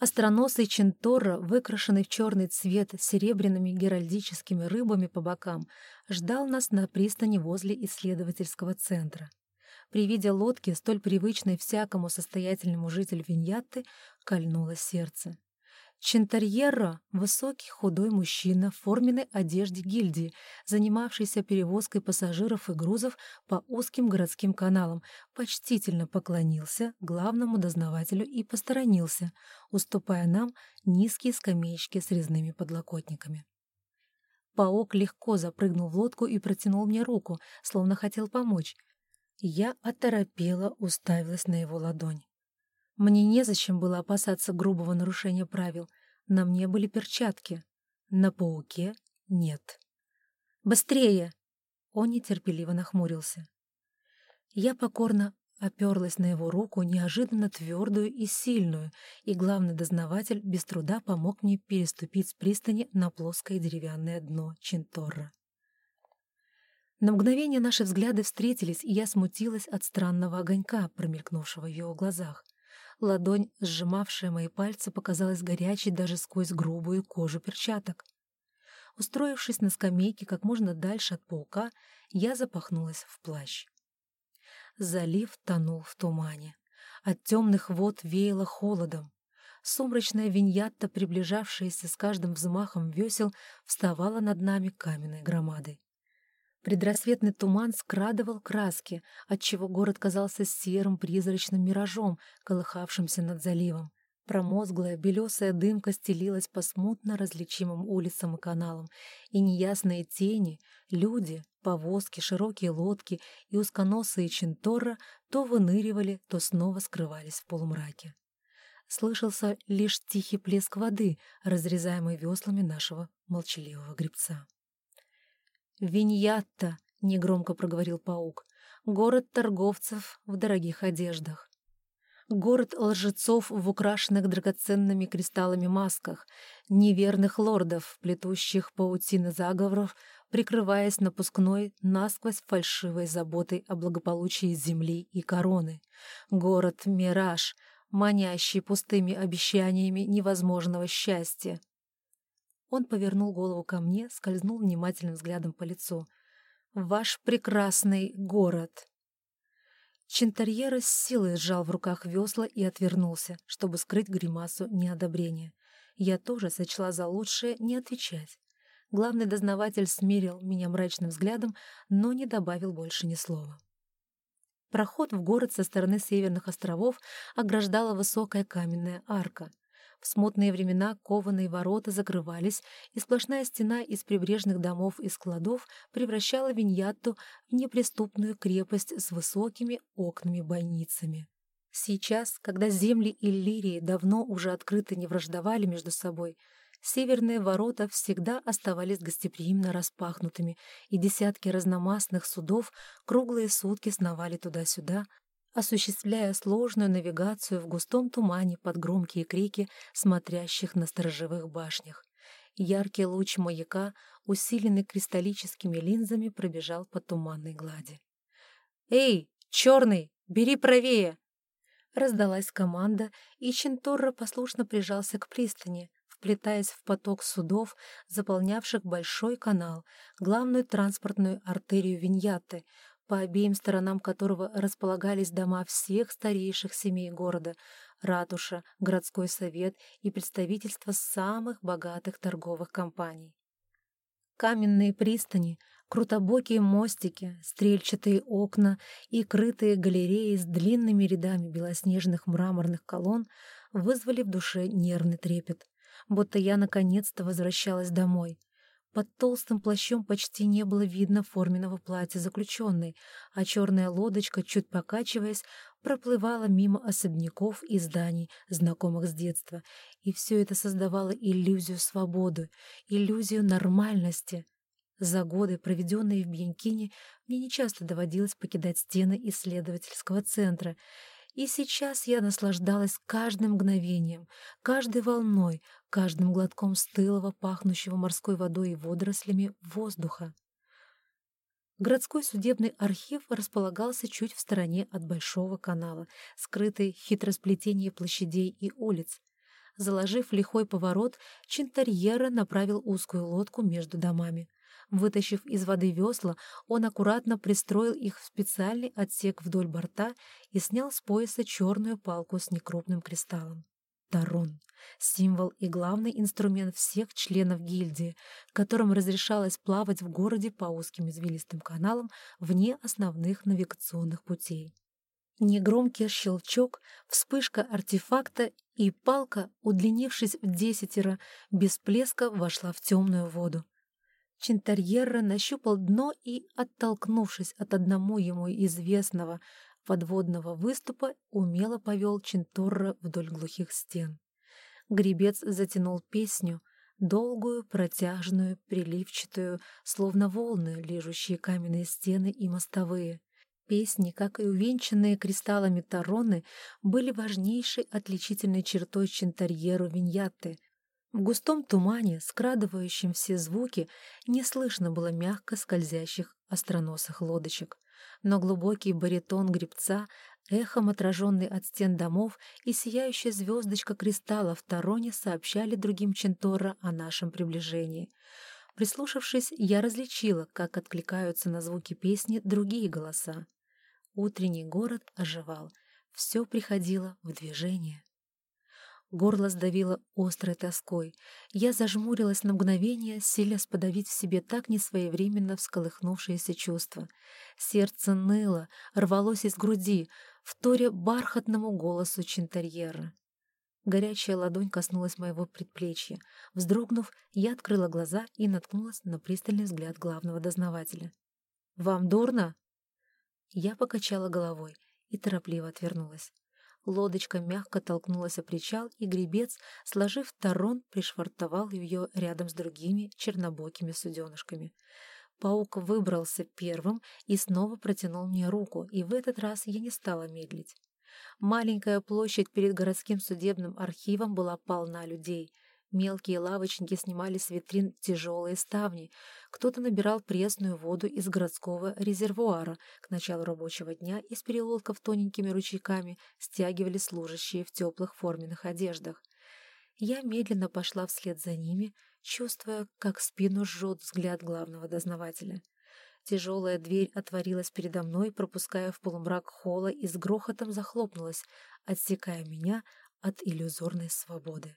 Остроносый Ченторро, выкрашенный в черный цвет серебряными геральдическими рыбами по бокам, ждал нас на пристани возле исследовательского центра. При виде лодки, столь привычной всякому состоятельному жителю Виньятты, кольнуло сердце. Чентарьерро — высокий худой мужчина в форменной одежде гильдии, занимавшийся перевозкой пассажиров и грузов по узким городским каналам, почтительно поклонился главному дознавателю и посторонился, уступая нам низкие скамеечки с резными подлокотниками. Паук легко запрыгнул в лодку и протянул мне руку, словно хотел помочь. Я оторопела, уставилась на его ладонь. Мне незачем было опасаться грубого нарушения правил. На мне были перчатки. На пауке нет. «Быстрее!» Он нетерпеливо нахмурился. Я покорно оперлась на его руку, неожиданно твердую и сильную, и главный дознаватель без труда помог мне переступить с пристани на плоское деревянное дно Чинторра. На мгновение наши взгляды встретились, и я смутилась от странного огонька, промелькнувшего в его глазах. Ладонь, сжимавшая мои пальцы, показалась горячей даже сквозь грубую кожу перчаток. Устроившись на скамейке как можно дальше от паука, я запахнулась в плащ. Залив тонул в тумане. От темных вод веяло холодом. Сумрачная виньятта, приближавшаяся с каждым взмахом весел, вставала над нами каменной громадой. Предрассветный туман скрадывал краски, отчего город казался серым призрачным миражом, колыхавшимся над заливом. Промозглая белесая дымка стелилась по смутно различимым улицам и каналам, и неясные тени, люди, повозки, широкие лодки и узконосые чинторра то выныривали, то снова скрывались в полумраке. Слышался лишь тихий плеск воды, разрезаемый веслами нашего молчаливого гребца. «Виньятта», — негромко проговорил паук, — «город торговцев в дорогих одеждах». Город лжецов в украшенных драгоценными кристаллами масках, неверных лордов, плетущих паутины заговоров, прикрываясь напускной насквозь фальшивой заботой о благополучии земли и короны. Город-мираж, манящий пустыми обещаниями невозможного счастья. Он повернул голову ко мне, скользнул внимательным взглядом по лицу. «Ваш прекрасный город!» Чентарьера с силой сжал в руках весла и отвернулся, чтобы скрыть гримасу неодобрения. Я тоже сочла за лучшее не отвечать. Главный дознаватель смерил меня мрачным взглядом, но не добавил больше ни слова. Проход в город со стороны Северных островов ограждала высокая каменная арка. В смутные времена кованые ворота закрывались, и сплошная стена из прибрежных домов и складов превращала Виньятту в неприступную крепость с высокими окнами-бойницами. Сейчас, когда земли Иллирии давно уже открыто не враждовали между собой, северные ворота всегда оставались гостеприимно распахнутыми, и десятки разномастных судов круглые сутки сновали туда-сюда, осуществляя сложную навигацию в густом тумане под громкие крики смотрящих на сторожевых башнях. Яркий луч маяка, усиленный кристаллическими линзами, пробежал по туманной глади. «Эй, черный, бери правее!» Раздалась команда, и Ченторро послушно прижался к пристани, вплетаясь в поток судов, заполнявших большой канал, главную транспортную артерию Виньяты, по обеим сторонам которого располагались дома всех старейших семей города, ратуша, городской совет и представительства самых богатых торговых компаний. Каменные пристани, крутобокие мостики, стрельчатые окна и крытые галереи с длинными рядами белоснежных мраморных колонн вызвали в душе нервный трепет, будто я наконец-то возвращалась домой, под толстым плащом почти не было видно форменного платья заключенной, а черная лодочка, чуть покачиваясь, проплывала мимо особняков и зданий, знакомых с детства, и все это создавало иллюзию свободы, иллюзию нормальности. За годы, проведенные в Бьянкине, мне нечасто доводилось покидать стены исследовательского центра, и сейчас я наслаждалась каждым мгновением, каждой волной, каждым глотком стылого, пахнущего морской водой и водорослями воздуха. Городской судебный архив располагался чуть в стороне от Большого канала, скрытый в хитросплетении площадей и улиц. Заложив лихой поворот, Чинтарьера направил узкую лодку между домами. Вытащив из воды весла, он аккуратно пристроил их в специальный отсек вдоль борта и снял с пояса черную палку с некрупным кристаллом. Тарон — символ и главный инструмент всех членов гильдии, которым разрешалось плавать в городе по узким извилистым каналам вне основных навигационных путей. Негромкий щелчок, вспышка артефакта, и палка, удлинившись в десятеро, без плеска вошла в темную воду. Чинтарьерра нащупал дно и, оттолкнувшись от одному ему известного подводного выступа, умело повел Чинторра вдоль глухих стен. Гребец затянул песню, долгую, протяжную, приливчатую, словно волны, лижущие каменные стены и мостовые. Песни, как и увенчанные кристаллами тароны, были важнейшей отличительной чертой Чинтарьеру Виньятты. В густом тумане, скрадывающем все звуки, не слышно было мягко скользящих остроносых лодочек но глубокий баритон гребца, эхом отраженный от стен домов и сияющая звездочка кристалла в Тароне сообщали другим Чентора о нашем приближении. Прислушавшись, я различила, как откликаются на звуки песни другие голоса. Утренний город оживал, все приходило в движение. Горло сдавило острой тоской. Я зажмурилась на мгновение, силясь подавить в себе так несвоевременно всколыхнувшееся чувство. Сердце ныло, рвалось из груди, вторя бархатному голосу Чинтерьера. Горячая ладонь коснулась моего предплечья. Вздрогнув, я открыла глаза и наткнулась на пристальный взгляд главного дознавателя. «Вам дурно?» Я покачала головой и торопливо отвернулась. Лодочка мягко толкнулась о причал, и гребец, сложив тарон, пришвартовал ее рядом с другими чернобокими суденышками. Паук выбрался первым и снова протянул мне руку, и в этот раз я не стала медлить. Маленькая площадь перед городским судебным архивом была полна людей — Мелкие лавочники снимали с витрин тяжелые ставни. Кто-то набирал пресную воду из городского резервуара. К началу рабочего дня из переулков тоненькими ручейками стягивали служащие в теплых форменных одеждах. Я медленно пошла вслед за ними, чувствуя, как спину жжет взгляд главного дознавателя. Тяжелая дверь отворилась передо мной, пропуская в полумрак холла и с грохотом захлопнулась, отсекая меня от иллюзорной свободы.